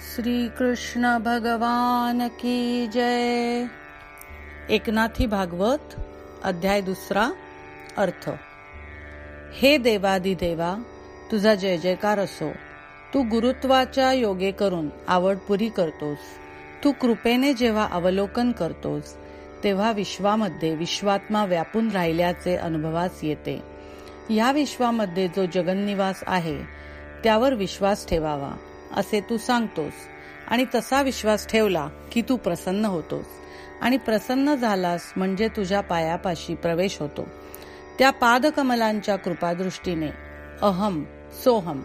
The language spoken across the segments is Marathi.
श्री कृष्ण भगवान की जय. एकनाथी भागवत अध्याय दुसरा अर्थ. हे देवादिदेवा तुझा जय जयकार असो. तू गुरुत्वाच्या योगे करून आवड पुरी करतोस. तू कृपेने जेव्हा अवलोकन करतोस तेव्हा विश्वामध्ये विश्वात्मा व्यापून राहिल्याचे अनुभवास येते. या विश्वामध्ये जो जगन्निवास आहे त्यावर विश्वास ठेवावा. असे तू सांगतोस. आणि तसा विश्वास ठेवला की तू प्रसन्न होतोस. आणि प्रसन्न झालास म्हणजे तुझ्या पायापाशी प्रवेश होतो. त्या पादकमलांच्या कृपादृष्टीने अहम सोहम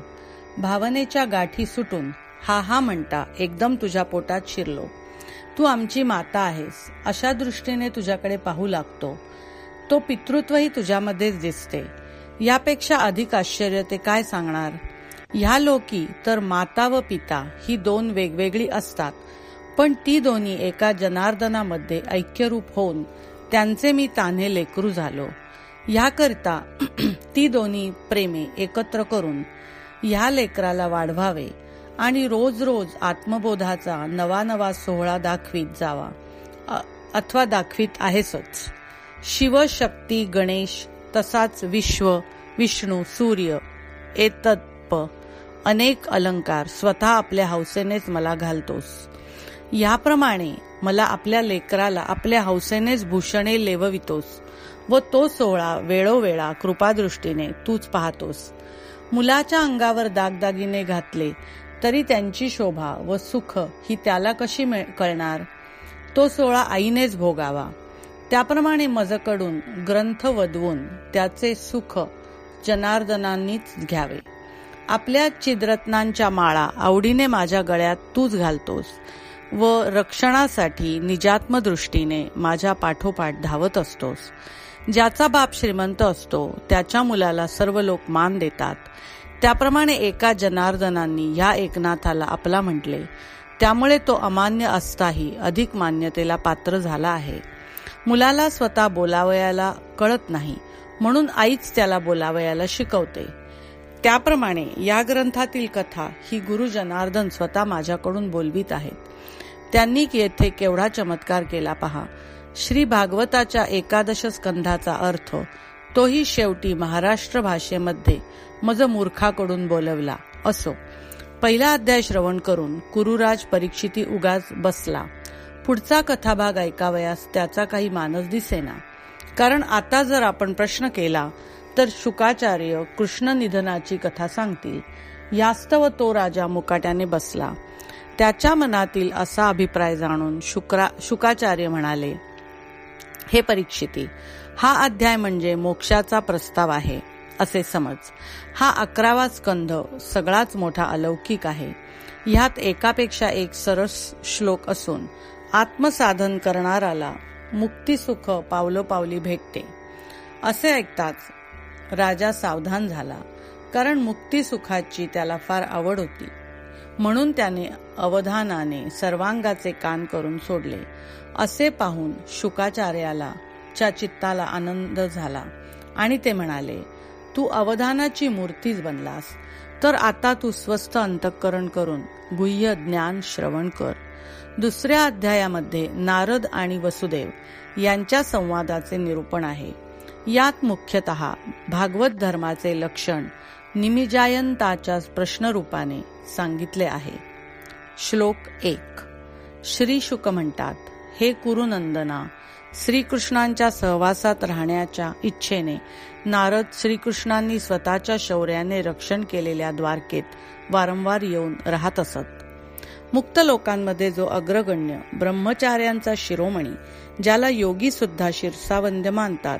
भावनेच्या गाठी सुटून हा हा म्हणता एकदम तुझ्या पोटात शिरलो. तू आमची माता आहेस. अशा दृष्टीने तुझ्याकडे पाहू लागतो. तो पितृत्वही तुझ्यामध्येच दिसते. यापेक्षा अधिक आश्चर्य ते काय सांगणार? ह्या लोकी तर माता व पिता ही दोन वेगवेगळी असतात. पण ती दोन्ही एका जनार्दनामध्ये ऐक्यरूप होऊन त्यांचे मी तान्हे लेकरू झालो. ह्याकरता ती दोन्ही प्रेमे एकत्र करून ह्या लेकराला वाढवावे आणि रोज रोज आत्मबोधाचा नवा नवा सोहळा दाखवीत जावा. अथवा दाखवीत आहेसच. शिवशक्ती गणेश तसाच विश्व विष्णू सूर्य गप्प अनेक अलंकार स्वतः आपल्या हौसेनेच मला घालतोस. याप्रमाणे मला आपल्या लेकराला आपल्या हौसेनेच भूषणे लेववितोस व तो सोहळा वेळोवेळा कृपादृष्टीने तूच पाहतोस. मुलाच्या अंगावर दागदागिने घातले तरी त्यांची शोभा व सुख ही त्याला कशी कळणार? तो सोहळा आईनेच भोगावा. त्याप्रमाणे मजकडून ग्रंथ वदवून त्याचे सुख जनार्दनांनीच घ्यावे. आपल्या चिद्रत्नांच्या माळा आवडीने माझ्या गळ्यात तूच घालतोस व रक्षणासाठी निजात्मदृष्टीने माझ्या पाठोपाठ धावत असतोस. ज्याचा बाप श्रीमंत असतो त्याच्या मुलाला सर्व लोक मान देतात. त्याप्रमाणे एका जनार्दनांनी ह्या एकनाथाला आपला म्हटले त्यामुळे तो अमान्य असताही अधिक मान्यतेला पात्र झाला आहे. मुलाला स्वतः बोलावयाला कळत नाही म्हणून आईच त्याला बोलावयाला शिकवते. त्याप्रमाणे या ग्रंथातील कथा ही गुरु जनार्दन स्वतः माझ्याकडून बोलवीत आहेत. त्यांनी येथे केवढा चमत्कार केला पहा. श्री भागवताच्या एकादश स्कंधाचा अर्थ तोही शेवटी महाराष्ट्र भाषेमध्ये मज मूर्खाकडून बोलवला. असो. पहिला अध्याय श्रवण करून कुरुराज परीक्षिती उगाच बसला. पुढचा कथाभाग ऐकावयास त्याचा काही मानस दिसेना. कारण आता जर आपण प्रश्न केला तर शुकाचार्य कृष्ण निधनाची कथा सांगतील. यास्तव तो राजा मुकाट्याने बसला. त्याच्या मनातील असा अभिप्राय जाणून शुक्रा शुकाचार्य म्हणाले हे परीक्षिती हा अध्याय म्हणजे मोक्षाचा प्रस्ताव आहे असे समज. हा अकरावा स्कंध सगळाच मोठा अलौकिक आहे. ह्यात एकापेक्षा एक सरस श्लोक असून आत्मसाधन करणाराला मुक्तिसुख पावलोपावली भेटते. असे ऐकताच राजा सावधान झाला कारण मुक्ती सुखाची त्याला फार आवड होती. म्हणून त्याने अवधानाने सर्वांगाचे कान करून सोडले. असे पाहून शुकाचार्याला च्या चित्ताला आनंद झाला आणि ते म्हणाले तू अवधानाची मूर्तीच बनलास. तर आता तू स्वस्थ अंतःकरण करून गुह्य ज्ञान श्रवण कर. दुसऱ्या अध्यायामध्ये नारद आणि वसुदेव यांच्या संवादाचे निरूपण आहे. यात मुख्यतः भागवत धर्माचे लक्षण निमिजायंताच्या प्रश्नरूपाने सांगितले आहे. श्लोक एक. श्री शुक म्हणतात हे कुरुनंदना श्रीकृष्णांच्या सहवासात राहण्याच्या इच्छेने नारद श्रीकृष्णांनी स्वतःच्या शौर्याने रक्षण केलेल्या द्वारकेत वारंवार येऊन राहत असत. मुक्त लोकांमध्ये जो अग्रगण्य ब्रह्मचार्यांचा शिरोमणी ज्याला योगी सुद्धा शिरसावंद्य मानतात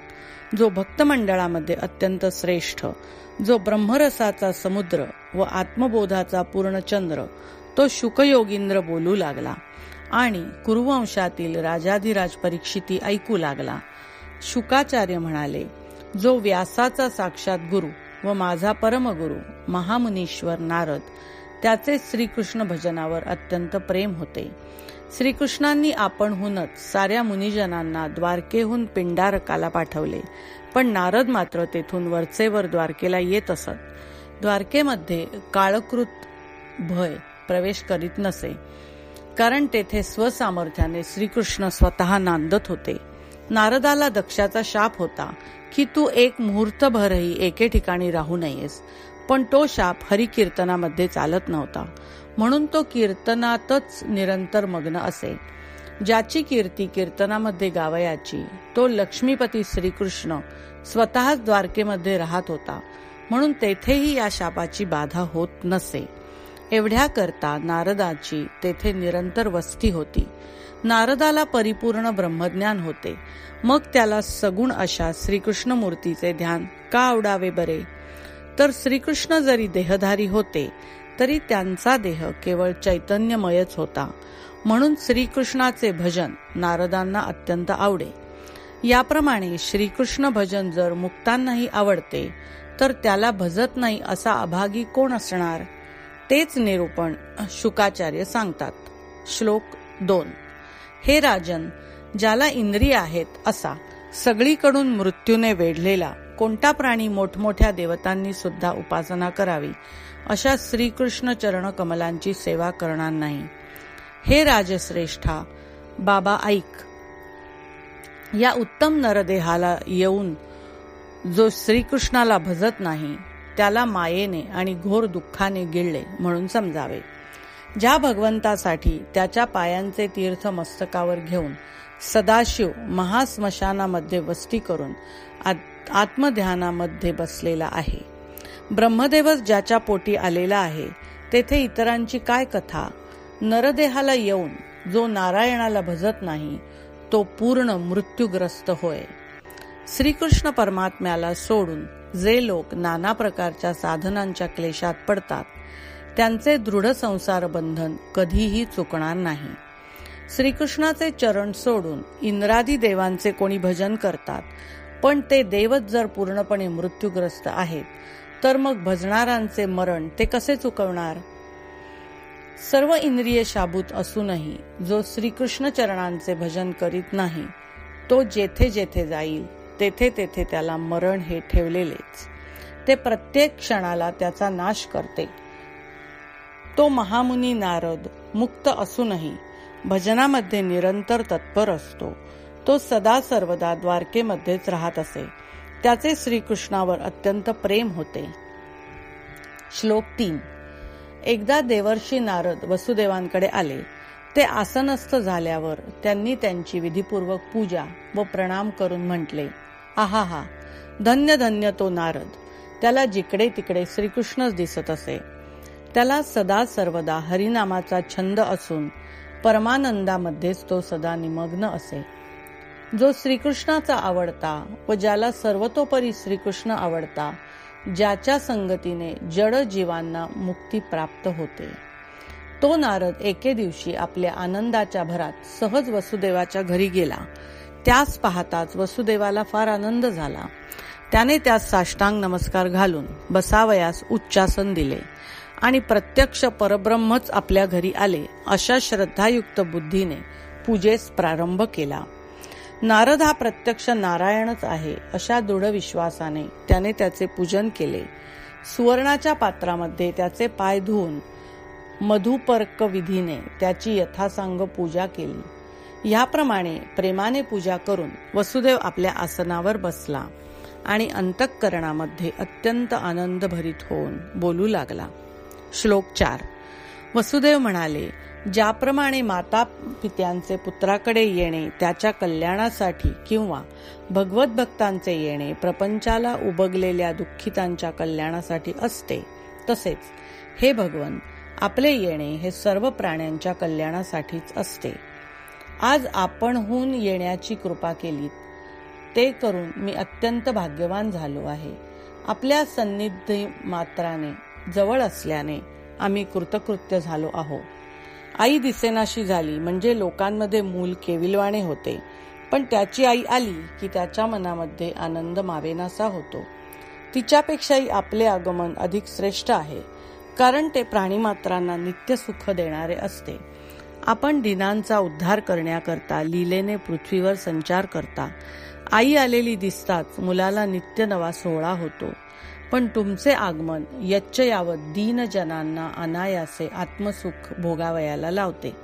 जो भक्त मंडळामध्ये अत्यंत श्रेष्ठ जो ब्रह्मरसाचा समुद्र व आत्मबोधाचा पूर्णचंद्र तो शुकयोगींद्र बोलू लागला आणि कुरुवंशातील राजाधिराज परीक्षिती ऐकू लागला. शुकाचार्य म्हणाले जो व्यासाचा साक्षात गुरु व माझा परमगुरु महामुनीश्वर नारद त्याचे श्रीकृष्ण भजनावर अत्यंत प्रेम होते. श्रीकृष्णांनी आपणहूनच साऱ्या मुनिजनांना द्वारकेहून पिंडारकाला पाठवले. पण नारद मात्र तेथून वरचेवर द्वारकेला येत असत. द्वारकेमध्ये काळकृत भय प्रवेश करीत नसे. कारण तेथे स्वसामर्थ्याने श्रीकृष्ण स्वतः नांदत होते. नारदाला दक्षाचा शाप होता की तू एक मुहूर्तभरही एके ठिकाणी राहू नयेस. पण तो शाप हरिकीर्तनामध्ये चालत नव्हता. म्हणून तो कीर्तनातच निरंतर मग्न असे ज्याची कीर्ती कीर्तनामध्ये गावयाची तो लक्ष्मीपती श्रीकृष्ण स्वतःच द्वारकेमध्ये राहत होता. म्हणून तेथेही या शापाची बाधा होत नसे. एवढ्या करता नारदाची तेथे निरंतर वस्ती होती. नारदाला परिपूर्ण ब्रह्मज्ञान होते. मग त्याला सगुण अशा श्रीकृष्ण मूर्तीचे ध्यान का आवडावे बरे? तर श्रीकृष्ण जरी देहधारी होते तरी त्यांचा देह केवळ चैतन्यमयच होता. म्हणून श्रीकृष्णाचे भजन नारदांना अत्यंत आवडे. याप्रमाणे श्रीकृष्ण भजन जर मुक्तांनाही आवडते तर त्याला भजत नाही असा अभागी कोण असणार? तेच निरूपण शुकाचार्य सांगतात. श्लोक दोन. हे राजन ज्याला इंद्रिय आहेत असा सगळीकडून मृत्यूने वेढलेला कोणता प्राणी मोठमोठ्या देवतांनी सुद्धा उपासना करावी? अशा श्रीकृष्ण चरण कमलांची सेवा करणार नाही. हे राजश्रेष्ठा बाबा ऐक. या उत्तम नरदेहाला येऊन जो श्रीकृष्णाला भजत नाही त्याला मायेने आणि घोर दुःखाने गिळले म्हणून समजावे. ज्या भगवंतासाठी त्याच्या पायांचे तीर्थ मस्तकावर घेऊन सदाशिव महास्मशानामध्ये वस्ती करून आत्मध्यानामध्ये बसलेला आहे. ब्रह्मदेवच ज्याच्या पोटी आलेला आहे तेथे इतरांची काय कथा? नरदेहाला येऊन जो नारायणाला भजत नाही तो पूर्ण मृत्यूग्रस्त होय. श्रीकृष्ण परमात्म्याला सोडून जे लोक नाना प्रकारच्या साधनांच्या क्लेशात पडतात त्यांचे दृढ संसार बंधन कधीही चुकणार नाही. श्रीकृष्णाचे चरण सोडून इंद्रादी देवांचे कोणी भजन करतात पण ते देवच जर पूर्णपणे मृत्यूग्रस्त आहेत तर मग भजणारांचे मरण ते कसे चुकवणार? सर्व इंद्रिय शाबूत असूनही जो श्रीकृष्ण चरणांचे भजन करीत नाही तो जेथे जेथे जाईल तेथे तेथे त्याला मरण हे ठेवलेलेच. ते प्रत्येक क्षणाला त्याचा नाश करते. तो महामुनी नारद मुक्त असूनही भजनामध्ये निरंतर तत्पर असतो. तो सदा सर्वदा द्वारकेमध्येच राहत असे. त्याचे श्रीकृष्णावर अत्यंत प्रेम होते. श्लोक तीन. एकदा देवर्षी नारद वसुदेवांकडे आले. ते आसनस्थ झाल्यावर त्यांनी त्यांची विधीपूर्वक पूजा व प्रणाम करून म्हटले आहा हा धन्य धन्य तो नारद. त्याला जिकडे तिकडे श्रीकृष्णच दिसत असे. त्याला सदा सर्वदा हरिनामाचा छंद असून परमानंदामध्येच तो सदा निमग्न असे. जो श्रीकृष्णाचा आवडता व ज्याला सर्वतोपरी श्रीकृष्ण आवडता ज्याच्या संगतीने जड जीवांना मुक्ती प्राप्त होते. तो नारद एके दिवशी आपल्या आनंदाच्या भरात सहज वसुदेवाच्या घरी गेला. त्यास पाहताच वसुदेवाला फार आनंद झाला. त्याने त्यास साष्टांग नमस्कार घालून बसावयास उच्चासन दिले आणि प्रत्यक्ष परब्रह्मच आपल्या घरी आले अशा श्रद्धायुक्त बुद्धीने पूजेस प्रारंभ केला. नारद हा प्रत्यक्ष नारायणच आहे अशा दृढ विश्वासाने त्याने त्याचे पूजन केले. सुवर्णाच्या पात्रामध्ये त्याचे पाय धुवून मधुपर्क विधीने त्याची यथासांग पूजा केली. याप्रमाणे प्रेमाने पूजा करून वसुदेव आपल्या आसनावर बसला आणि अंतःकरणामध्ये अत्यंत आनंद भरित होऊन बोलू लागला. श्लोक चार. वसुदेव म्हणाले ज्याप्रमाणे माता पित्यांचे पुत्राकडे येणे त्याच्या कल्याणासाठी किंवा भगवत भक्तांचे येणे प्रपंचाला उबगलेल्या दुःखितांच्या कल्याणासाठी असते तसेच हे भगवन आपले येणे हे सर्व प्राण्यांच्या कल्याणासाठीच असते. आज आपणहून येण्याची कृपा केली ते करून मी अत्यंत भाग्यवान झालो आहे. आपल्या सन्निधी मात्राने जवळ असल्याने आम्ही कृतकृत्य झालो आहो आई दिसेनाशी झाली म्हणजे लोकांमध्ये मूल केविलवाणे होते. पण त्याची आई आली की त्याच्या मनामध्ये आनंद मावेनासा होतो. तिच्यापेक्षाही आपले आगमन अधिक श्रेष्ठ आहे. कारण ते प्राणीमात्रांना नित्य सुख देणारे असते. आपण दिनांचा उद्धार करण्याकरता लीलेने पृथ्वीवर संचार करता. आई आलेली दिसताच मुलाला नित्य नवा सोहळा होतो. पण तुमचे आगमन यच्च यावत दीनजनांना अनायासे आत्मसुख भोगावयाला लावते.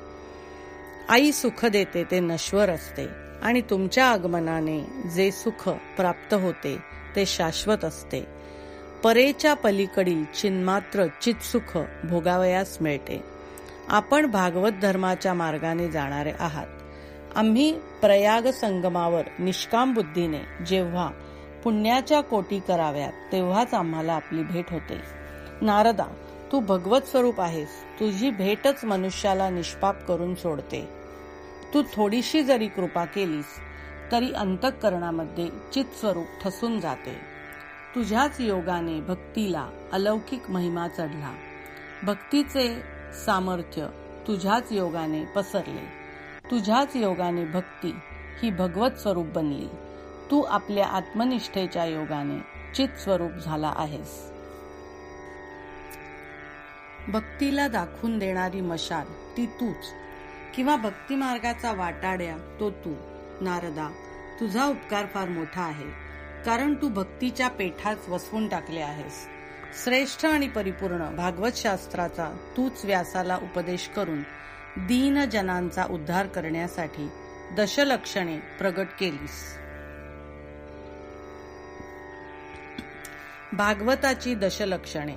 आई सुख देते ते नश्वर असते आणि तुमच्या आगमनाने जे सुख प्राप्त होते ते शाश्वत असते. परेच्या पलीकडील चिन्मात्र चितसुख भोगावयास मिळते. आपण भागवत धर्माच्या मार्गाने जाणारे आहात. आम्ही प्रयाग संगमावर निष्काम बुद्धीने जेव्हा पुण्याच्या कोटी कराव्यात तेव्हाच आम्हाला आपली भेट होते. नारदा तू भगवत स्वरूप आहेस. तुझी भेटच मनुष्याला निष्पाप करून सोडते. तू थोडीशी जरी कृपा केलीस तरी अंतःकरणामध्ये चित स्वरूप ठसून जाते. तुझ्याच योगाने भक्तीला अलौकिक महिमा चढला. भक्तीचे सामर्थ्य तुझ्याच योगाने पसरले. तुझ्याच योगाने भक्ती ही भगवत स्वरूप बनली. तू आपल्या आत्मनिष्ठेच्या योगाने चित स्वरूप झाला आहेस. भक्तीला दाखवून देणारी मशाल ती तूच. किंवा भक्ती मार्गाचा वाटाड्या तो तू. नारदा तुझा उपकार फार मोठा आहे. कारण तू भक्तीच्या पेठात वसवून टाकले आहेस. श्रेष्ठ आणि परिपूर्ण भागवत शास्त्राचा तूच व्यासाला उपदेश करून दीन जनांचा उद्धार करण्यासाठी दशलक्षणे प्रगट केलीस. भागवताची दशलक्षणे.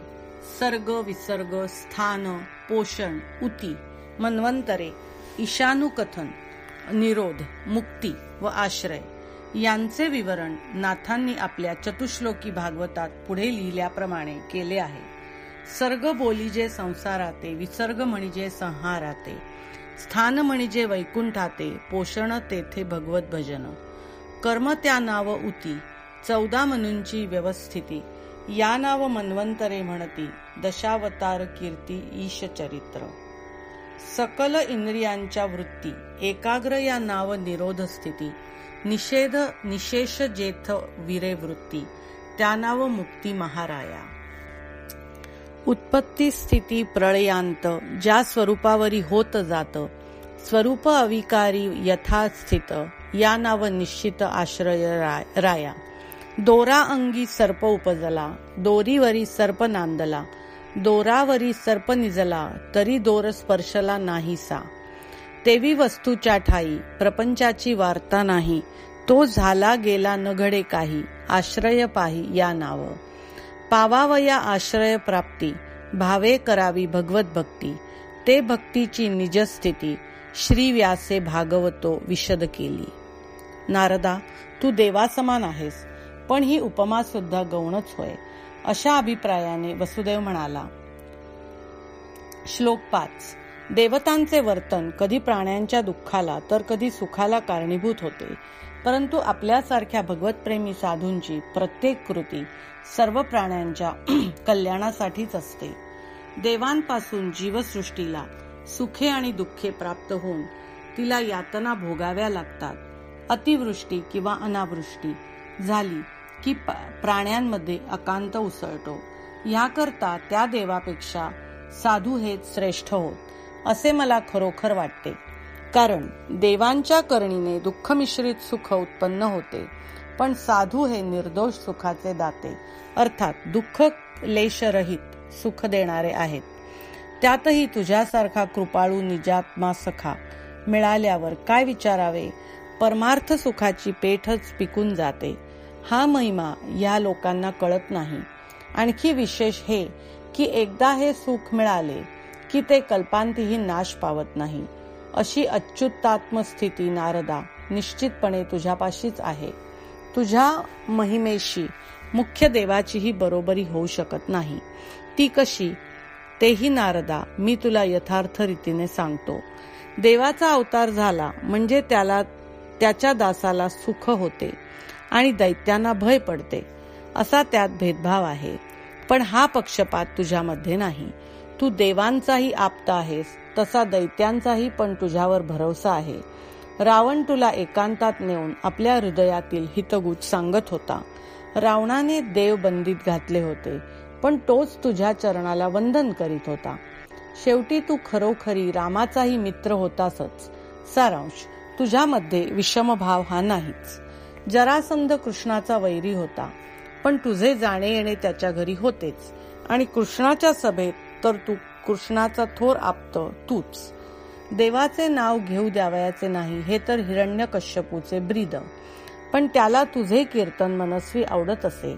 सर्ग विसर्ग स्थान पोषण उती मन्वंतरे ईशानुकथन निरोध मुक्ती व आश्रय यांचे विवरण नाथांनी आपल्या चतुश्लोकी भागवतात पुढे लिहिल्याप्रमाणे केले आहे. सर्ग बोलीजे संसाराते विसर्ग म्हणजे संहाराते स्थान म्हणजे वैकुंठाते पोषण तेथे भगवत भजन. कर्म त्या नाव उती चौदा मनूंची व्यवस्थिती या नाव मन्वंतरे म्हणती दशावतार कीर्ती ईश चरित्र. सकल इंद्रियांच्या वृत्ती एकाग्र या नाव निरोध स्थिती निषेध निशेष जेथ विरे वृत्ती त्या नाव मुक्ती महाराया. उत्पत्ती स्थिती प्रळयांत ज्या स्वरूपावरी होत जात स्वरूप अविकारी यथास्थित या नाव निश्चित आश्रय राया दोरा अंगी सर्प उपजला दोरीवरी सर्प नांदला दोरावरी सर्प निजला तरी दोर स्पर्शला नाहीसा. तेवी वस्तूच्या ठाई प्रपंचाची वार्ता नाही तो झाला गेला न घडे काही आश्रय पाही या नाव. पावावया आश्रय प्राप्ती भावे करावी भगवत भक्ती ते भक्तीची निजस्थिती श्री व्यासे भागवतो विशद केली. नारदा तू देवासमान आहेस. पण ही उपमा सुद्धा गौणच होय अशा अभिप्रायाने वसुदेव म्हणाला श्लोक पाच देवतांचे वर्तन कधी प्राण्यांच्या दुःखाला तर कधी सुखाला कारणीभूत होते परंतु आपल्यासारख्या भगवतप्रेमी साधूंची प्रत्येक कृती सर्व प्राण्यांच्या कल्याणासाठीच असते. देवांपासून जीवसृष्टीला सुखे आणि दुःखे प्राप्त होऊन तिला यातना भोगाव्या लागतात अतिवृष्टी किंवा अनावृष्टी झाली की प्राण्यांमध्ये अकांत उसळतो. याकरता त्या देवापेक्षा साधू हेच श्रेष्ठ होत असे मला खरोखर वाटते. कारण देवांच्या करणीने दुःखमिश्रित सुख उत्पन्न होते पण साधू हे निर्दोष सुखाचे दाते अर्थात दुःख लेशरहित सुख देणारे आहेत. त्यातही तुझ्यासारखा कृपाळू निजात्मा सखा मिळाल्यावर काय विचारावे? परमार्थ सुखाची पेठच पिकून जाते. हा महिमा या लोकांना कळत नाही. आणखी विशेष हे की एकदा हे सुख मिळाले की ते कल्पांतीही नाश पावत नाही. अशी अच्युतात्म स्थिती नारदा निश्चितपणे तुझ्यापाशीच आहे. तुझ्या महिमेशी मुख्य देवाचीही बरोबरी होऊ शकत नाही. ती कशी? तेही नारदा मी तुला यथार्थ रीतीने सांगतो. देवाचा अवतार झाला म्हणजे त्याला त्याच्या दासाला सुख होते. आणि दैत्यांना भय पडते. असा त्यात भेदभाव आहे. पण हा पक्षपात तुझ्यामध्ये नाही. तू देवांचाही आपता आहेस तसा दैत्यांचाही पण तुझ्यावर भरोसा आहे. रावण तुला एकांतात नेऊन आपल्या हृदयातील हितगुज सांगत होता. रावणाने देव बंदीत घातले होते पण तोच तुझ्या चरणाला वंदन करीत होता. शेवटी तू खरोखरी रामाचाही मित्र होतासच. सारांश तुझ्यामध्ये विषमभाव हा नाहीच. जरासंध कृष्णाचा वैरी होता. पण तुझे जाणे येणे त्याच्या घरी होतेच. आणि कृष्णाच्या सभेत तर तू कृष्णाचा थोर आप्त तूच. देवाचे नाव घेऊ द्यावयाचे नाही हे तर हिरण्य कश्यपूचे ब्रीद. पण त्याला तुझे कीर्तन मनस्वी आवडत असे.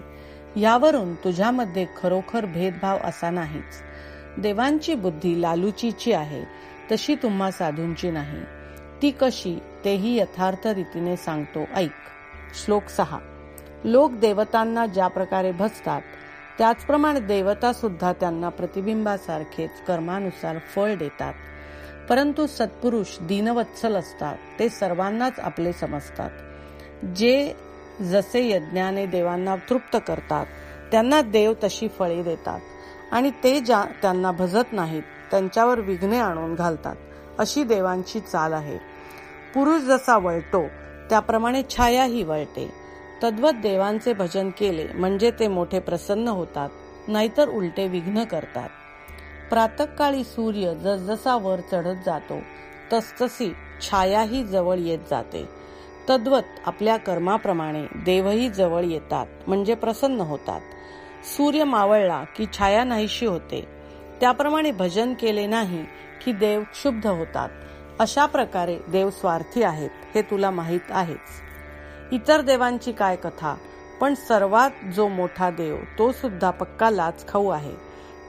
यावरून तुझ्यामध्ये खरोखर भेदभाव असा नाहीच. देवांची बुद्धी लालुचीची आहे तशी तुम्हा साधूंची नाही. ती कशी तेही यथार्थ रीतीने सांगतो ऐक. श्लोक सहा. लोक देवतांना ज्या प्रकारे भजतात त्याचप्रमाणे देवता सुद्धा त्यांना प्रतिबिंबासारखेच कर्मानुसार फळ देतात. परंतु सत्पुरुष दीनवत्सल असतात ते सर्वांनाच आपले समजतात. जे जसे यज्ञाने देवांना तृप्त करतात त्यांना देव तशी फळे देतात. आणि ते ज्या त्यांना भजत नाहीत त्यांच्यावर विघ्ने आणून घालतात अशी देवांची चाल आहे. पुरुष जसा वळतो त्याप्रमाणे छायाही वळते. तद्वत देवांचे भजन केले म्हणजे ते मोठे प्रसन्न होतात नाहीतर उलटे विघ्न करतात. प्रातकाळी सूर्य जसजसा वर चढत जातो तसतशी छायाही जवळ येत जाते. तद्वत आपल्या कर्माप्रमाणे देवही जवळ येतात म्हणजे प्रसन्न होतात. सूर्य मावळला की छाया नाहीशी होते. त्याप्रमाणे भजन केले नाही की देव क्षुब्ध होतात. अशा प्रकारे देव स्वार्थी आहेत हे तुला माहीत आहेच. इतर देवांची काय कथा? पण सर्वात जो मोठा देव तो सुद्धा पक्का लाच खाऊ आहे.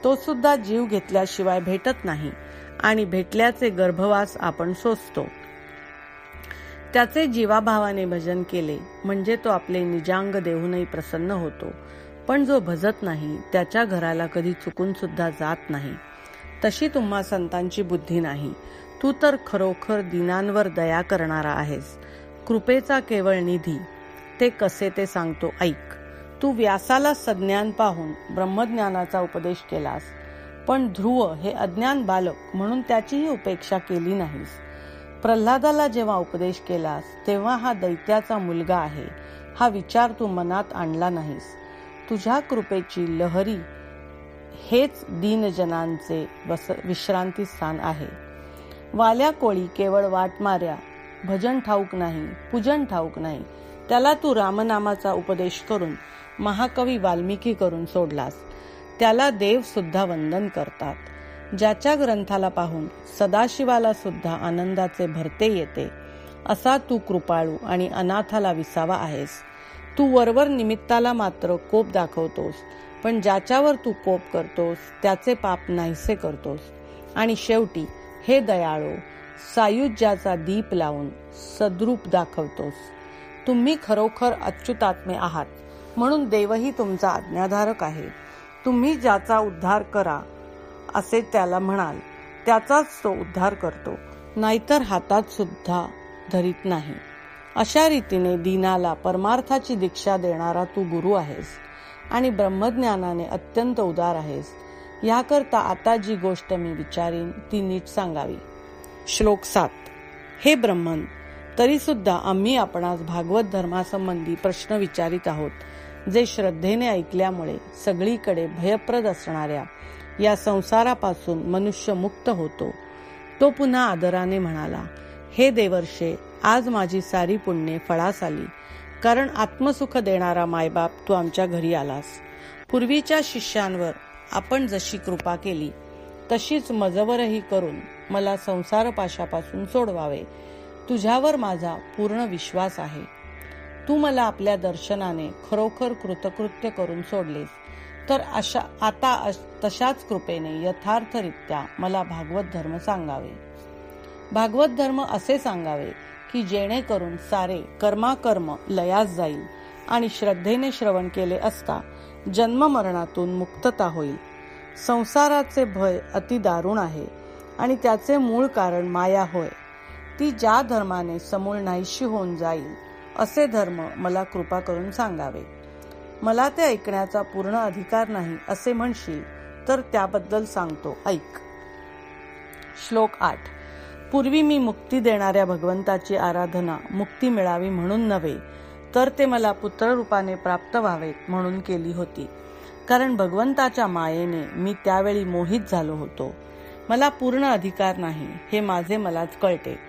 तो सुद्धा जीव घेतल्याशिवाय भेटत नाही आणि भेटल्याचे गर्भवास आपण सोसतो. त्याचे जीवाभावाने भजन केले म्हणजे तो आपले निजांग देऊनही प्रसन्न होतो. पण जो भजत नाही त्याच्या घराला कधी चुकून सुद्धा जात नाही. तशी तुम्हा संतांची बुद्धी नाही. तू तर खरोखर दिनांवर दया करणारा आहेस. कृपेचा केवळ निधी. ते कसे ते सांगतो ऐक. तू व्यासाला सज्ञान पाहून ब्रह्मज्ञानाचा उपदेश केलास. पण ध्रुव हे अज्ञान बालक म्हणून त्याचीही उपेक्षा केली नाहीस. प्रल्हादाला जेव्हा उपदेश केलास तेव्हा हा दैत्याचा मुलगा आहे. हा विचार तू मनात आणला नाहीस. तुझ्या कृपेची लहरी हेच दीनजनांचे विश्रांती स्थान आहे. वाल्या कोळी केवळ वाट मार्या भजन ठाऊक नाही पूजन ठाऊक नाही. त्याला तू रामनामाचा उपदेश करून महाकवी वाल्मिकी करून सोडलास. त्याला देव सुद्धा वंदन करतात. ज्याच्या ग्रंथाला पाहून सदाशिवाला सुद्धा आनंदाचे भरते येते. असा तू कृपाळू आणि अनाथाला विसावा आहेस. तू वरवर निमित्ताला मात्र कोप दाखवतोस. पण ज्याच्यावर तू कोप करतोस त्याचे पाप नाहीसे करतोस. आणि शेवटी हे दयाळू सायुज्याचा दीप लावून सद्रूप दाखवतोस. तुम्ही खरोखर अच्युतात्मे आहात म्हणून देवही तुमचा आज्ञाधारक आहे. तुम्ही ज्याचा उद्धार करा असे त्याला म्हणाल त्याचाच तो उद्धार करतो. नाहीतर हातात सुद्धा धरीत नाही. अशा रीतीने दीनाला परमार्थाची दीक्षा देणारा तू गुरु आहेस आणि ब्रह्मज्ञानाने अत्यंत उदार आहेस. याकरता आता जी गोष्ट मी विचारीन ती नीट सांगावी. श्लोक सात. हे ब्रह्मन तरी सुद्धा आम्ही आपणास भागवत धर्मासंबंधी प्रश्न विचारित आहोत जे श्रद्धेने ऐकल्यामुळे सगळीकडे भयप्रद असणाऱ्या या संसारापासून मनुष्य मुक्त होतो. तो पुन्हा आदराने म्हणाला हे देवर्षे आज माझी सारी पुण्ये फळास आली. कारण आत्मसुख देणारा मायबाप तू आमच्या घरी आलास. पूर्वीच्या शिष्यांवर आपण जशी कृपा केली तशीच मजवरही करून मला संसार पाशापासून सोडवावे. तुझ्यावर माझा पूर्ण विश्वास आहे. तू मला आपल्या दर्शनाने खरोखर कृतकृत्य करून सोडलेस तर अशा आता तशाच कृपेने यथार्थरित्या मला भागवत धर्म सांगावे. भागवत धर्म असे सांगावे की जेणेकरून सारे कर्माकर्म लयास जाईल आणि श्रद्धेने श्रवण केले असता जन्म मरणातून मुक्तता होईल. संसाराचे भय अति दारुण आहे आणि त्याचे मूळ कारण माया होय. ती ज्या धर्माने समूळ नाहीशी होऊन जाईल असे धर्म मला कृपा करून सांगावे. मला ते ऐकण्याचा पूर्ण अधिकार नाही असे म्हणशील तर त्याबद्दल सांगतो. ऐक. श्लोक आठ. पूर्वी मी मुक्ती देणाऱ्या भगवंताची आराधना मुक्ती मिळावी म्हणून नव्हे तर ते मला पुत्ररूपाने प्राप्त व्हावेत म्हणून केली होती. कारण भगवंताच्या मायेने मी त्यावेळी मोहित झालो होतो. मला पूर्ण अधिकार नाही हे माझे मलाच कळते.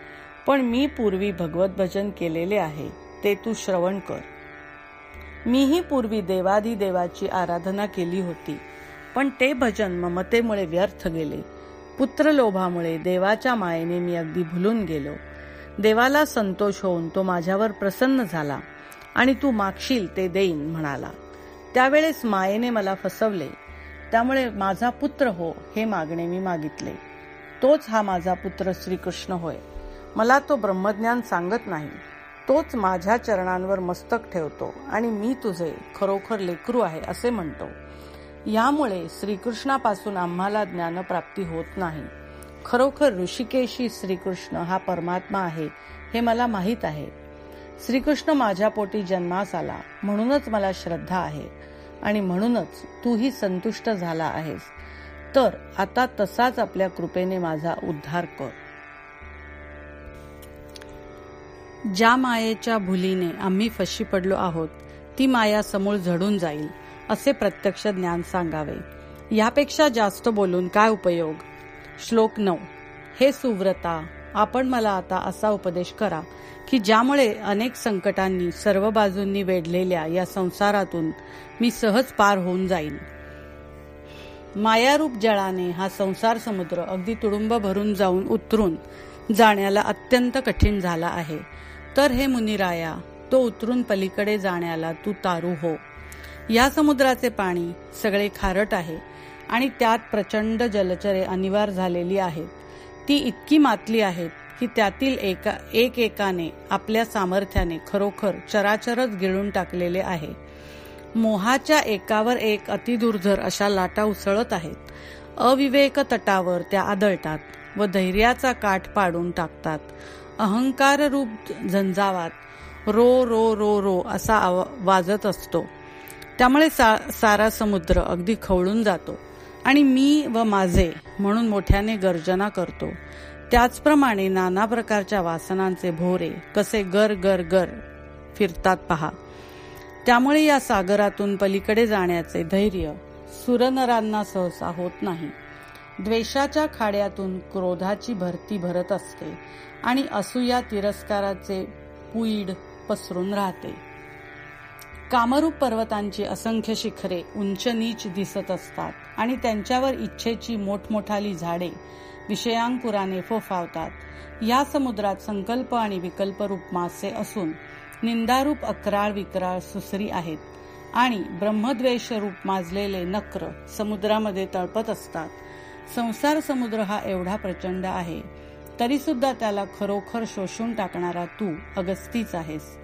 पण मी पूर्वी भगवत भजन केलेले आहे ते तू श्रवण कर. मीही पूर्वी देवादी देवाची आराधना केली होती पण ते भजन ममतेमुळे व्यर्थ गेले. पुत्र लोभामुळे देवाच्या मायेने मी अगदी भुलून गेलो. देवाला संतोष होऊन तो माझ्यावर प्रसन्न झाला. आणि तू मागशील ते देईन म्हणाला. त्यावेळेस मायेने मला फसवले. त्यामुळे माझा पुत्र हो हे मागणे मी मागितले. तोच हा माझा पुत्र श्रीकृष्ण होय. मला तो ब्रह्मज्ञान सांगत नाही. तोच माझ्या चरणांवर मस्तक ठेवतो आणि मी तुझे खरोखर लेकरू आहे असे म्हणतो. यामुळे श्रीकृष्णापासून आम्हाला ज्ञानप्राप्ती होत नाही. खरोखर ऋषिकेशी श्रीकृष्ण हा परमात्मा आहे हे मला माहीत आहे. श्रीकृष्ण माझ्या पोटी जन्मास आला. म्हणूनच मला श्रद्धा आहे. आणि म्हणूनच तूही संतुष्ट झाला आहेस. तर आता तसाच आपल्या कृपेने माझा उद्धार कर. ज्या मायेच्या भुलीने आम्ही फशी पडलो आहोत ती माया समूळ झडून जाईल असे प्रत्यक्ष ज्ञान सांगावे. यापेक्षा जास्त बोलून काय उपयोग? श्लोक नऊ. हे सुव्रता आपण मला आता असा उपदेश करा की ज्यामुळे अनेक संकटांनी सर्व बाजूंनी वेढलेल्या या संसारातून मी सहज पार होऊन जाईन. मायारूप जळाने हा संसार समुद्र अगदी तुडुंब भरून जाऊन उतरून जाण्याला अत्यंत कठीण झाला आहे. तर हे मुनिराया तो उतरून पलीकडे जाण्याला तू तारू हो. या समुद्राचे पाणी सगळे खारट आहे आणि त्यात प्रचंड जलचरे अनिवार्य झालेली आहेत. ती इतकी मातली आहेत की त्यातील एका एक एकाने आपल्या सामर्थ्याने खरोखर चराचरच गिळून टाकलेले आहे. मोहाच्या एकावर एक अतिदुर्धर अशा लाटा उसळत आहेत. अविवेक तटावर त्या आदळतात व धैर्याचा काठ पाडून टाकतात. अहंकार रूप झंझावात रो रो रो रो असा वाजत असतो. त्यामुळे सा, सारा समुद्र अगदी खवळून जातो. आणि मी व माझे म्हणून मोठ्याने गर्जना करतो. त्याचप्रमाणे नाना प्रकारच्या वासनांचे भोरे कसे गर गर गर फिरतात पहा. त्यामुळे या सागरातून पलीकडे जाण्याचे धैर्य सुरनरांना सहसा होत नाही. द्वेषाच्या खाड्यातून क्रोधाची भरती भरत असते आणि असूया तिरस्काराचे पुईड पसरून राहते. कामरूप पर्वतांची असंख्य शिखरे उंच नीच दिसत असतात. आणि त्यांच्यावर इच्छेची मोठमोठाली झाडे विषयांकुराने फोफावतात. या समुद्रात संकल्प आणि विकल्प रूप मासे असून निंदारूप अकराळ विकराळ सुसरी आहेत आणि ब्रह्मद्वेष रूप माजलेले नक्र समुद्रामध्ये तळपत असतात. संसार समुद्र हा एवढा प्रचंड आहे तरी सुद्धा त्याला खरोखर शोषून टाकणारा तू अगस्तीच आहेस.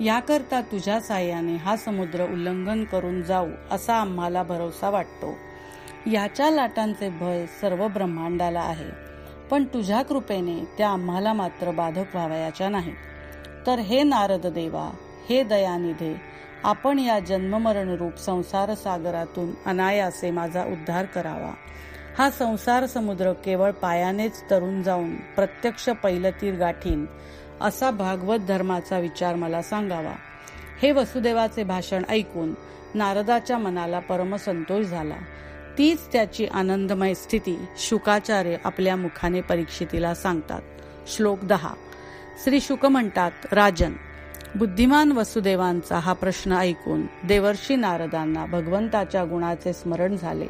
याकरता तुझ्या साह्याने हा समुद्र उल्लंघन करून जाऊ असा आम्हाला भरोसा वाटतो. याच्या लाटांचे भय सर्व ब्रह्मांडाला आहे. पण तुझ्या कृपेने त्या आम्हाला मात्र बाधक व्हावयाच्या नाहीत. तर हे नारद देवा हे दयानिधे आपण या जन्ममरण रूप संसार सागरातून अनायासे माझा उद्धार करावा. हा संसार समुद्र केवळ पायानेच तरुण जाऊन प्रत्यक्ष पैलतीर गाठीन असा भागवत धर्माचा विचार मला सांगावा. हे वसुदेवाचे भाषण ऐकून नारदाच्या मनाला परमसंतोष झाला. तीच त्याची आनंदमय स्थिती शुकाचार्य आपल्या मुखाने परीक्षितीला सांगतात. श्लोक दहा. श्री शुक म्हणतात राजन बुद्धिमान वसुदेवांचा हा प्रश्न ऐकून देवर्षी नारदांना भगवंताच्या गुणाचे स्मरण झाले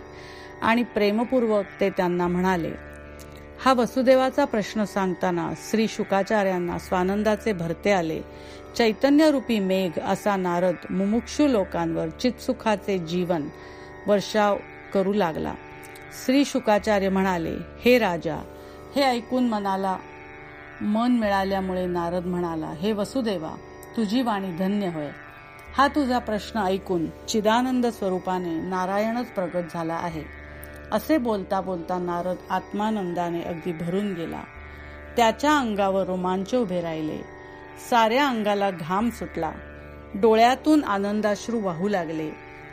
आणि प्रेमपूर्वक ते त्यांना म्हणाले हा वसुदेवाचा प्रश्न सांगताना श्री शुकाचार्यांना स्वानंदाचे भरते आले. चैतन्यरूपी मेघ असा नारद मुमुक्षू लोकांवर चितसुखाचे जीवन वर्षाव करू लागला. श्री शुकाचार्य म्हणाले हे राजा हे ऐकून मनाला मन मिळाल्यामुळे नारद म्हणाला हे वसुदेवा तुझी वाणी धन्य होय. हा तुझा प्रश्न ऐकून चिदानंद स्वरूपाने नारायणच प्रगट झाला आहे. असे बोलता बोलता नारद आत्मानंदाने अगदी भरून गेला. त्याच्या अंगावर रोमांच उभे राहिले. साऱ्या अंगाला घाम सुटला. डोळ्यातून आनंदाश्रू वाहू लागले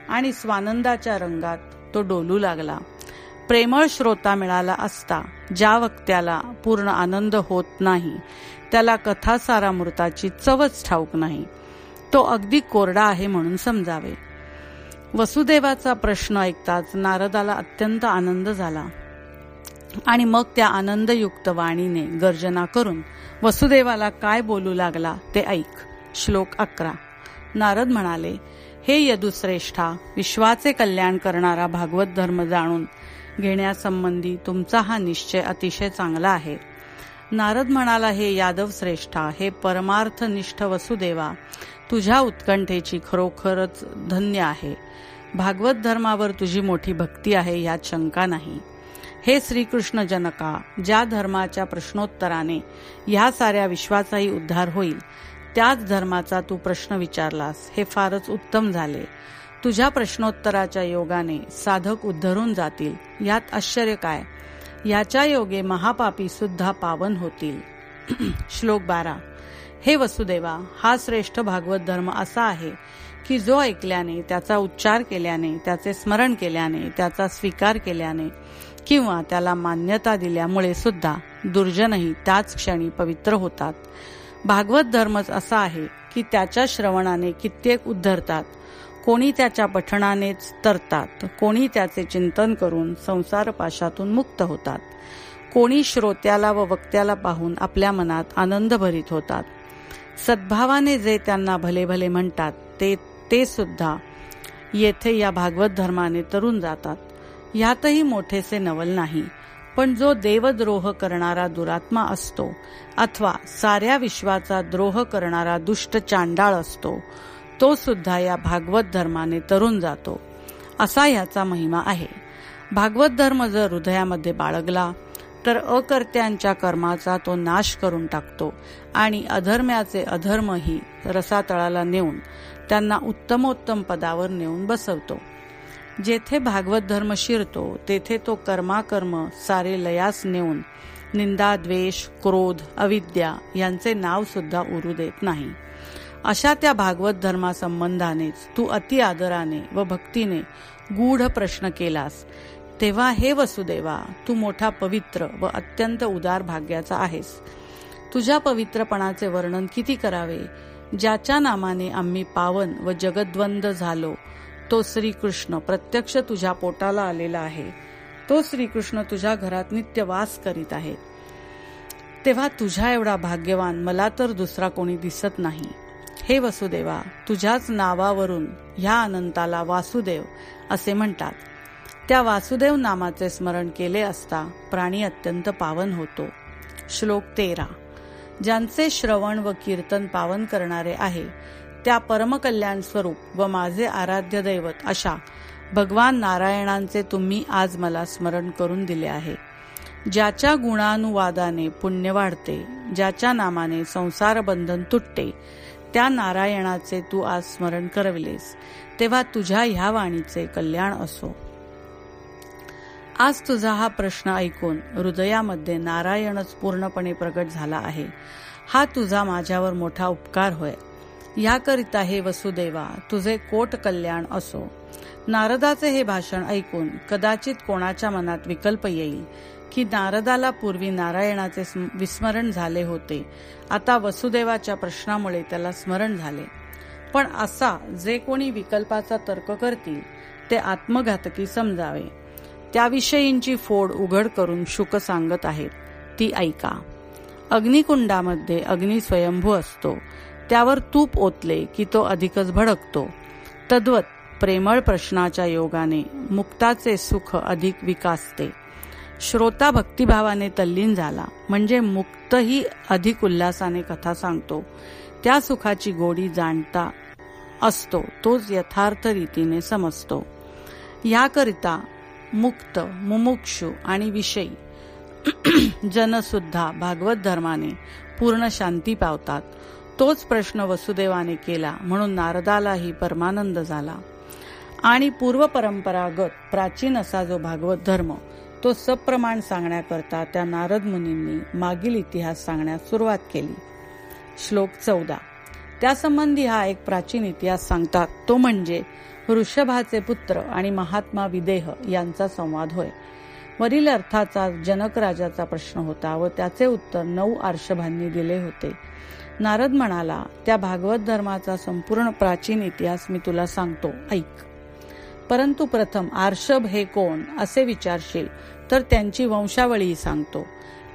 आणि स्वानंदाच्या रंगात तो डोलू लागला. प्रेमळ श्रोता मिळाला असता ज्या वक्त्याला पूर्ण आनंद होत नाही त्याला कथा सारामृताची चवच ठाऊक नाही. तो अगदी कोरडा आहे म्हणून समजावे. वसुदेवाचा प्रश्न ऐकताच नारदाला अत्यंत आनंद झाला. आणि मग त्या आनंदयुक्त वाणीने गर्जना करून वसुदेवाला काय बोलू लागला ते ऐक. श्लोक अकरा. नारद म्हणाले हे यदुश्रेष्ठा विश्वाचे कल्याण करणारा भागवत धर्म जाणून घेण्यासंबंधी तुमचा हा निश्चय अतिशय चांगला आहे. नारद म्हणाला हे यादव श्रेष्ठा हे परमार्थनिष्ठ वसुदेवा तुझ्या उत्कंठेची खरोखरच धन्य आहे. भागवत धर्मावर तुझी मोठी भक्ती आहे यात शंका नाही. हे श्रीकृष्ण जनका ज्या धर्माच्या प्रश्नोत्तराने ह्या साऱ्या विश्वाचाही उद्धार होईल त्याच धर्माचा तू प्रश्न विचारलास हे फारच उत्तम झाले. तुझ्या प्रश्नोत्तराच्या योगाने साधक उद्धरून जातील. यात आश्चर्य काय? याच्या योगे महापापी सुद्धा पावन होतील. श्लोक बारा. हे वसुदेवा हा श्रेष्ठ भागवत धर्म असा आहे की जो ऐकल्याने त्याचा उच्चार केल्याने त्याचे स्मरण केल्याने त्याचा स्वीकार केल्याने किंवा त्याला मान्यता दिल्यामुळे सुद्धा दुर्जनही त्याच क्षणी पवित्र होतात. भागवत धर्मच असा आहे की त्याच्या श्रवणाने कित्येक उद्धरतात. कोणी त्याच्या पठणानेच तरतात. कोणी त्याचे चिंतन करून संसार पाशातून मुक्त होतात. कोणी श्रोत्याला व वक्त्याला पाहून आपल्या मनात आनंद भरीत होतात. सद्भावाने जे त्यांना भले भले म्हणतात ते ते सुद्धा येथे या भागवत धर्माने तरुण जातात. यातही मोठेसे नवल नाही. पण जो देवद्रोह करणारा दुरात्मा असतो अथवा साऱ्या विश्वाचा द्रोह करणारा दुष्ट चांडाळ असतो तो सुद्धा या भागवत धर्माने तरुण जातो. असा याचा महिमा आहे. भागवत धर्म जर हृदयामध्ये बाळगला तर अकर्त्यांच्या कर्माचा तो नाश करून टाकतो आणि अधर्म्याचे अधर्मही रसातळाला नेऊन त्यांना उत्तमोत्तम पदावर नेऊन बसवतो. जेथे भागवत धर्म शिरतो तेथे तो कर्माकर्म सारे लयास नेऊन निंदा द्वेष क्रोध अविद्या यांचे नाव सुद्धा उरू देत नाही. अशा त्या भागवत धर्मासंबंधानेच तू अति आदराने व भक्तीने गूढ प्रश्न केलास. तेव्हा हे वसुदेवा तू मोठा पवित्र व अत्यंत उदार भाग्याचा आहेस. तुझ्या पवित्रपणाचे वर्णन किती करावे? ज्याच्या नामाने आम्ही पावन व जगद्वंद झालो तो श्रीकृष्ण प्रत्यक्ष तुझ्या पोटाला आलेला आहे. तो श्रीकृष्ण तुझ्या घरात नित्य वास करीत आहे. तेव्हा तुझ्या एवढा भाग्यवान मला तर दुसरा कोणी दिसत नाही. हे वसुदेवा तुझ्याच नावावरून ह्या अनंताला वासुदेव असे म्हणतात. त्या वासुदेव नामाचे स्मरण केले असता प्राणी अत्यंत पावन होतो. श्लोक तेरा. ज्यांचे श्रवण व कीर्तन पावन करणारे आहे त्या परमकल्याण स्वरूप व माझे आराध्य दैवत अशा भगवान नारायणांचे तुम्ही आज मला स्मरण करून दिले आहे. ज्याच्या गुणानुवादाने पुण्य वाढते ज्याच्या नामाने संसार बंधन तुटते त्या नारायणाचे तू आज स्मरण करविलेस तेव्हा तुझ्या ह्या वाणीचे कल्याण असो. आज तुझा हा प्रश्न ऐकून हृदयामध्ये नारायणच पूर्णपणे प्रगट झाला आहे. हा तुझा माझ्यावर मोठा उपकार होय. याकरिता हे वसुदेवा तुझे कोट कल्याण असो. नारदाचे हे भाषण ऐकून कदाचित कोणाच्या मनात विकल्प येईल की नारदाला पूर्वी नारायणाचे विस्मरण झाले होते. आता वसुदेवाच्या प्रश्नामुळे त्याला स्मरण झाले. पण असा जे कोणी विकल्पाचा तर्क करतील ते आत्मघातकी समजावे. त्याविषयींची फोड उघड करून शुक सांगत आहेत. ती ऐका. अग्निकुंडामध्ये अग्नी स्वयंभू असतो. त्यावर तूप ओतले की तो अधिकच भडकतो. तद्वत प्रेमळ प्रश्नाच्या योगाने मुक्ताचे सुख अधिक विकासते. श्रोता भक्तिभावाने तल्लीन झाला म्हणजे मुक्तही अधिक उल्हासाने कथा सांगतो. त्या सुखाची गोडी जाणता असतो तोच यथार्थ रीतीने समजतो. याकरिता मुक्त मुमुक्षु आणि विषयी जनसुद्धा भागवत धर्माने पूर्ण शांती पावतात. तोच प्रश्न वसुदेवाने केला. म्हणून नारदालाही परमानंद झाला. आणि पूर्व परंपरागत प्राचीन असा जो भागवत धर्म तो सप्रमाण सांगण्याकरता त्या नारद मुनींनी मागील इतिहास सांगण्यास सुरुवात केली. श्लोक चौदा. त्यासंबंधी हा एक प्राचीन इतिहास सांगतात. तो म्हणजे ऋषभाचे पुत्र आणि महात्मा विदेह यांचा संवाद होय. वरील अर्थाचा जनक राजाचा प्रश्न होता व त्याचे उत्तर नऊ आर्षभांनी दिले होते. नारद म्हणाला त्या भागवत धर्माचा संपूर्ण प्राचीन इतिहास मी तुला सांगतो. ऐक. परंतु प्रथम आर्षभ हे कोण? असे विचारशील तर त्यांची वंशावळी सांगतो.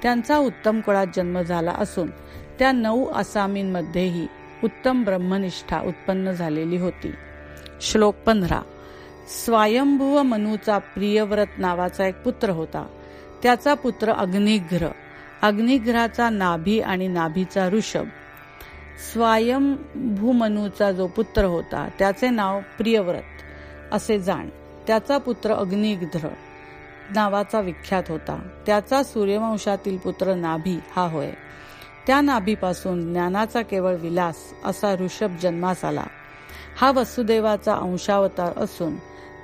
त्यांचा उत्तम कुळात जन्म झाला असून त्या नऊ आसामींमध्येही उत्तम ब्रह्मनिष्ठा उत्पन्न झालेली होती. श्लोक पंधरा. स्वयंभुव मनूचा प्रियव्रत नावाचा एक पुत्र होता. त्याचा पुत्र अग्निघ्र अग्निग्रहाचा नाभी आणि नाभीचा ऋषभ. स्वयंभूमनूचा जो पुत्र होता त्याचे नाव प्रियव्रत असे जाण. त्याचा पुत्र अग्निघ्र नावाचा विख्यात होता. त्याचा सूर्यवंशातील पुत्र नाभी हा होय. त्या नाभीपासून ज्ञानाचा केवळ विलास असा ऋषभ जन्मास आला. हा वसुदेवाचा अंशावतार असून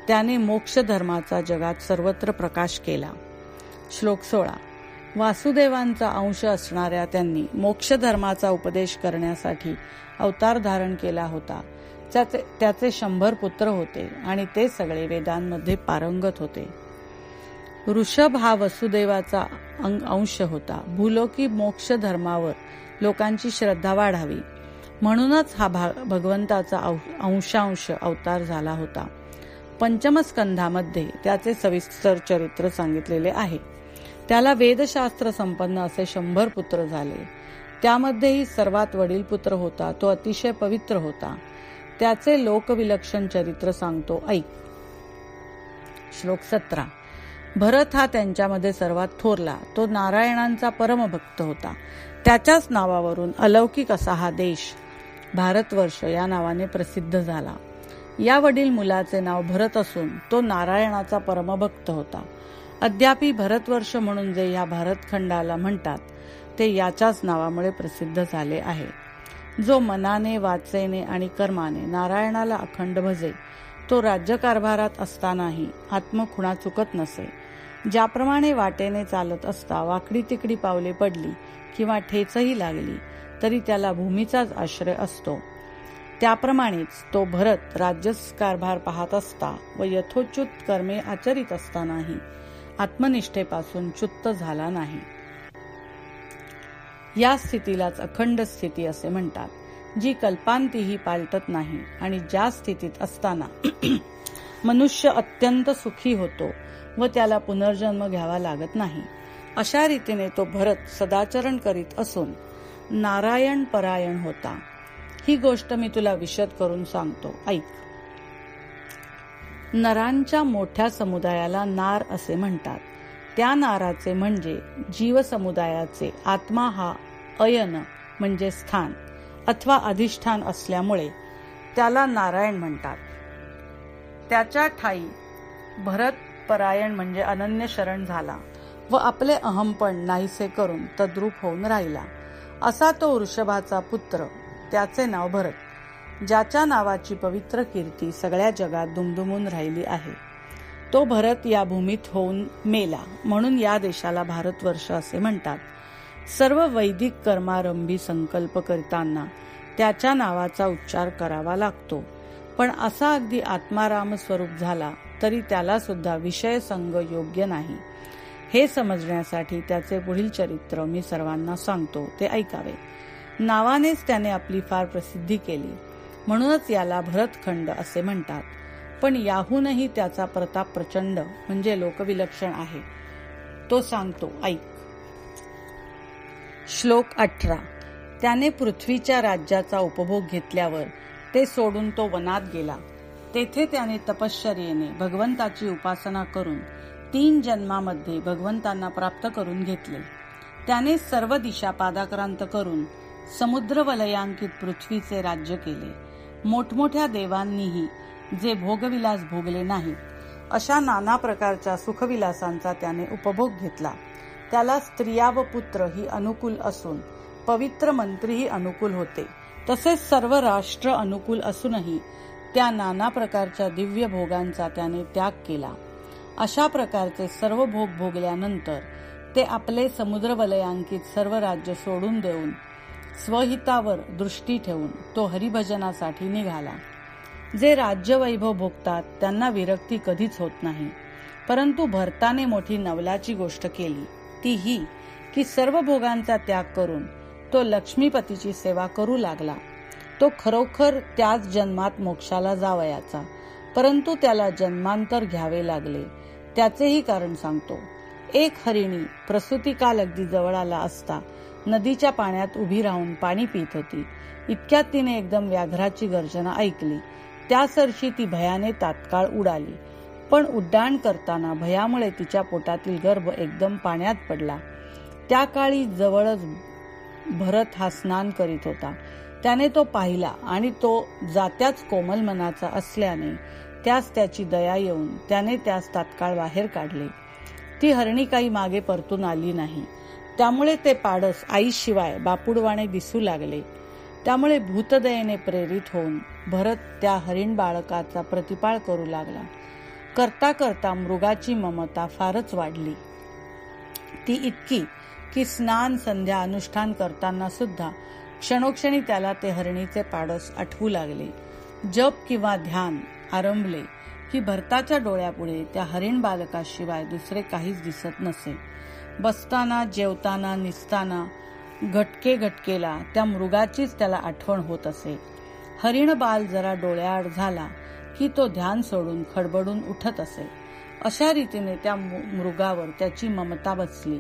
त्याने मोक्ष धर्माचा जगात सर्वत्र प्रकाश केला. श्लोक सोळा. वासुदेवांचा अंश असणाऱ्या त्यांनी मोक्ष धर्माचा उपदेश करण्यासाठी अवतार धारण केला होता. त्याचे त्याचे शंभर पुत्र होते आणि ते सगळे वेदांमध्ये पारंगत होते. ऋषभ हा वसुदेवाचा अंश होता. भूलोकी मोक्ष धर्मावर लोकांची श्रद्धा वाढावी. म्हणूनच हा भगवंताचा अंशांश अवतार झाला होता. पंचमस्कंधामध्ये त्याचे सविस्तर चरित्र सांगितलेले आहे. त्याला वेदशास्त्र संपन्न असे शंभर पुत्र झाले. त्यामध्येही सर्वात वडील पुत्र होता तो अतिशय पवित्र होता. त्याचे लोकविलक्षण चरित्र सांगतो ऐक. श्लोक सतरा. भरत हा त्यांच्यामध्ये सर्वात थोरला. तो नारायणांचा परमभक्त होता. त्याच्याच नावावरून अलौकिक असा हा देश भारतवर्ष या नावाने प्रसिद्ध झाला. या वडील मुलाचे नाव भरत असून तो नारायणाचा परमभक्त होता. अद्यापी भरतवर्ष म्हणून जे या भारतखंडाला म्हणतात ते याच्याच नावामुळे प्रसिद्ध झाले आहे. जो मनाने वाचेने आणि कर्माने नारायणाला अखंड भजे तो राज्यकारभारात असतानाही आत्मखुणा चुकत नसे. ज्याप्रमाणे वाटेने चालत असता वाकडी तिकडी पावले पडली किंवा ठेचही लागली तरी त्याला भूमीचाच आश्रय असतो. त्याप्रमाणेच तो भरत राज्यकारभार पाहत असता व यथोच्युत कर्मे आचरित असतानाही आत्मनिष्ठेपासून च्युत्त झाला नाही. या स्थितीलाच अखंड स्थिती असे म्हणतात जी कल्पांतीही पालटत नाही आणि ज्या स्थितीत असताना मनुष्य अत्यंत सुखी होतो व त्याला पुनर्जन्म घ्यावा लागत नाही अशा रीतीने तो भरत सदाचरण करीत असून नारायण परायण होता. ही गोष्ट मी तुला विशद करून सांगतो. ऐक. नरांच्या मोठ्या समुदायाला नार असे म्हणतात. त्या नाराचे म्हणजे जीवसमुदायाचे आत्मा हा अयन म्हणजे स्थान अथवा अधिष्ठान असल्यामुळे त्याला नारायण म्हणतात. त्याच्या ठाई भरत परायण म्हणजे अनन्य शरण झाला व आपले अहमपण नाहीसे करून तद्रूप होऊन राहिला. असा तो वृषभाचा पुत्र त्याचे नाव भरत. ज्याच्या नावाची पवित्र कीर्ती सगळ्या जगात दुमदुमून राहिली आहे. तो भरत या भूमीत होऊन मेला म्हणून या देशाला भारतवर्ष असे म्हणतात. सर्व वैदिक कर्मारंभी संकल्प करताना त्याच्या नावाचा उच्चार करावा लागतो. पण असा अगदी आत्माराम स्वरूप झाला तरी त्याला सुद्धा विषय संग योग्य नाही. हे समजण्यासाठी त्याचे पुढील चरित्र मी सर्वांना सांगतो ते ऐकावे. नावानेच त्याने आपली फार प्रसिद्धी केली. म्हणूनच याला भरतखंड असे म्हणतात. पण याहूनही त्याचा प्रताप प्रचंड म्हणजे लोकविलक्षण आहे. तो सांगतो ऐक. श्लोक अठरा. त्याने पृथ्वीच्या राज्याचा उपभोग घेतल्यावर ते सोडून तो वनात गेला. तेथे त्याने तपश्चर्येने भगवंताची उपासना करून तीन जन्मामध्ये भगवंतांना प्राप्त करून घेतले. त्याने सर्व दिशा पादाक्रांत करून समुद्र वलयांकित पृथ्वीचे राज्य केले. मोठमोठ्या देवांनीही जे भोगविलास भोगले नाहीत अशा नाना प्रकारच्या सुखविलासांचा त्याने उपभोग घेतला. त्याला स्त्रिया व पुत्र ही अनुकूल असून पवित्र मंत्रीही अनुकूल होते. तसेच सर्व राष्ट्र अनुकूल असूनही त्या नाना प्रकारच्या दिव्य भोगांचा त्याने त्याग केला. अशा प्रकारचे सर्व भोग भोगल्यानंतर ते आपले समुद्र वलयांकित सर्व राज्य सोडून देऊन स्वहितावर दृष्टी ठेवून तो हरिभजनासाठी निघाला. जे राज्य वैभव भोगतात त्यांना विरक्ती कधीच होत नाही. परंतु भरताने मोठी नवलाची गोष्ट केली. ती ही की सर्व भोगांचा त्याग करून तो लक्ष्मीपतीची सेवा करू लागला. तो खरोखर त्याच जन्मात मोक्षाला जावयाचा. परंतु त्याला जन्मांतर घ्यावे लागले. त्याचेही कारण सांगतो. एक हरिणी प्रसूती काल अगदी जवळ आला असता नदीच्या पाण्यात उभी राहून पाणी पित होती. इतक्यात तिने एकदम व्याघ्राची गर्जना ऐकली. त्या सरशी ती भयाने तात्काळ उडाली. पण उड्डाण करताना भयामुळे तिच्या पोटातील गर्भ एकदम पाण्यात पडला. त्या काळी जवळच भरत हा स्नान करीत होता. त्याने तो पाहिला आणि तो जात्याच कोमल मनाचा असल्याने त्यास त्याची दया येऊन त्याने त्यास तात्काळ बाहेर काढले. ती हरणी काही मागे परतून आली नाही. त्यामुळे ते पाडस आईशिवाय बापुडवाणे दिसू लागले. त्यामुळे भूतदयेने प्रेरित होऊन भरत त्या हरिण बाळकाचा प्रतिपाळ करू लागला. करता करता मृगाची ममता फारच वाढली. ती इतकी की स्नान संध्या अनुष्ठान करताना सुद्धा क्षणोक्षणी त्याला ते हरणीचे पाडस आठवू लागले. जप किंवा ध्यान आरंभले की भरताच्या डोळ्यापुढे त्या हरिण बालकाशिवाय दुसरे काहीच दिसत नसे. बसताना जेवताना निसताना घटके घटकेला त्या मृगाचीच त्याला आठवण होत असे. हरिण बाल जरा डोळ्याआड झाला की तो ध्यान सोडून खडबडून उठत असे. अशा रीतीने त्या मृगावर त्याची ममता बसली.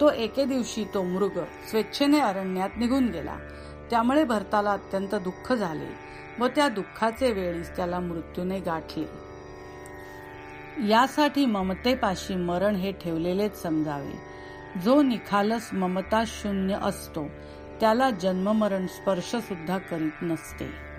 तो एके दिवशी तो मृग स्वेच्छेने अरण्यात निघून गेला. त्यामुळे भरताला अत्यंत दुःख झाले व त्या दुःखाचे वेळीच त्याला मृत्यूने गाठले. यासाठी ममतेपाशी मरण हे ठेवलेलेच समजावे. जो निखालस ममता शून्य असतो त्याला जन्ममरण स्पर्श सुद्धा करीत नसते.